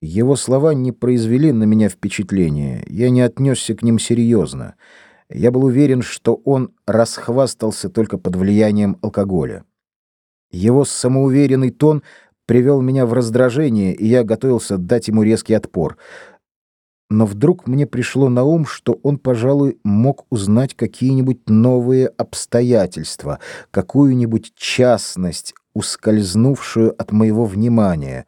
Его слова не произвели на меня впечатления. Я не отнесся к ним серьезно. Я был уверен, что он расхвастался только под влиянием алкоголя. Его самоуверенный тон привел меня в раздражение, и я готовился дать ему резкий отпор. Но вдруг мне пришло на ум, что он, пожалуй, мог узнать какие-нибудь новые обстоятельства, какую-нибудь частность, ускользнувшую от моего внимания.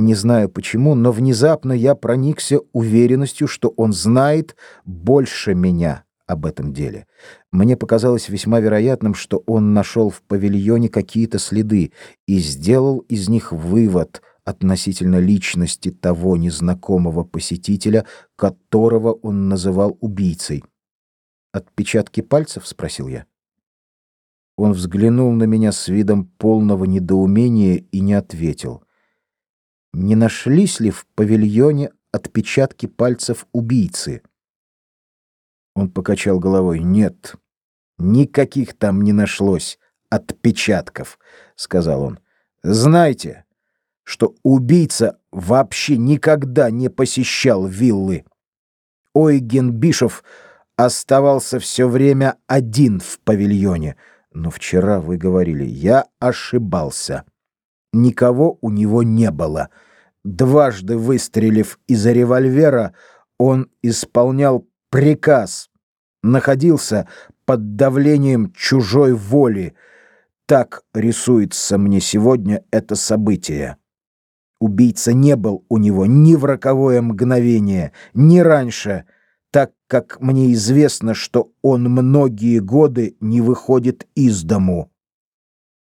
Не знаю почему, но внезапно я проникся уверенностью, что он знает больше меня об этом деле. Мне показалось весьма вероятным, что он нашел в павильоне какие-то следы и сделал из них вывод относительно личности того незнакомого посетителя, которого он называл убийцей. «Отпечатки пальцев?» — спросил я. Он взглянул на меня с видом полного недоумения и не ответил — не нашлись ли в павильоне отпечатки пальцев убийцы. Он покачал головой. «Нет, никаких там не нашлось отпечатков», — сказал он. «Знайте, что убийца вообще никогда не посещал виллы. Ойген Бишов оставался все время один в павильоне, но вчера вы говорили, я ошибался». Никого у него не было. Дважды выстрелив из револьвера, он исполнял приказ, находился под давлением чужой воли. Так рисуется мне сегодня это событие. Убийца не был у него ни в роковое мгновение, ни раньше, так как мне известно, что он многие годы не выходит из дому.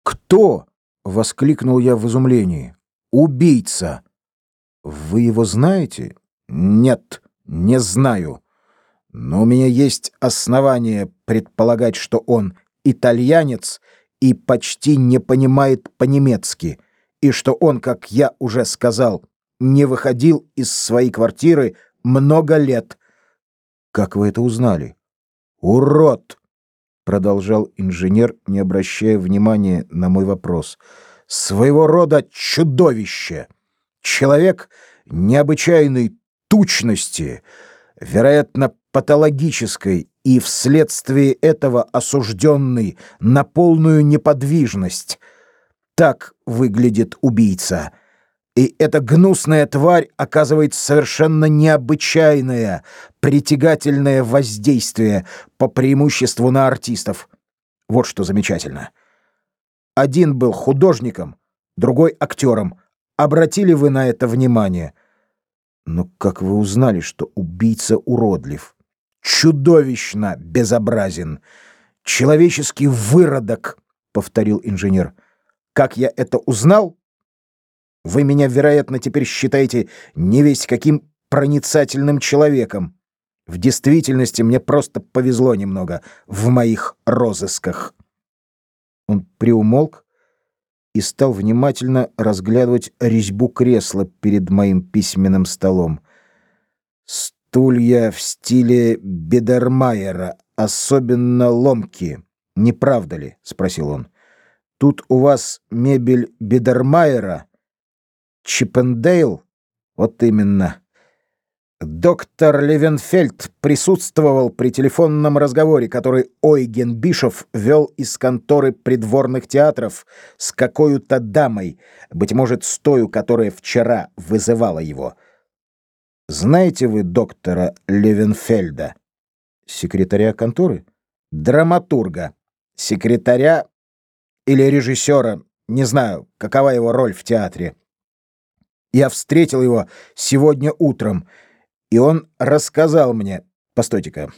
Кто? Воскликнул я в изумлении. «Убийца!» «Вы его знаете?» «Нет, не знаю. Но у меня есть основания предполагать, что он итальянец и почти не понимает по-немецки, и что он, как я уже сказал, не выходил из своей квартиры много лет». «Как вы это узнали?» «Урод!» Продолжал инженер, не обращая внимания на мой вопрос. Своего рода чудовище. Человек необычайной тучности, вероятно, патологической и вследствие этого осужденный на полную неподвижность. Так выглядит убийца. И эта гнусная тварь оказывает совершенно необычайное, притягательное воздействие по преимуществу на артистов. Вот что замечательно. Один был художником, другой актером. Обратили вы на это внимание? Но как вы узнали, что убийца уродлив? Чудовищно безобразен. Человеческий выродок, повторил инженер. Как я это узнал? Вы меня, вероятно, теперь считаете не весь каким проницательным человеком. В действительности мне просто повезло немного в моих розысках. Он приумолк и стал внимательно разглядывать резьбу кресла перед моим письменным столом. Стулья в стиле Бедермайера, особенно ломкие. Не правда ли? спросил он. Тут у вас мебель Бедермайера? Чиппендейл? Вот именно. Доктор Левенфельд присутствовал при телефонном разговоре, который Ойген Бишов вел из конторы придворных театров с какой-то дамой, быть может, с той, которая вчера вызывала его. Знаете вы доктора Левенфельда? Секретаря конторы? Драматурга. Секретаря или режиссера, не знаю, какова его роль в театре. Я встретил его сегодня утром, и он рассказал мне... Постойте-ка.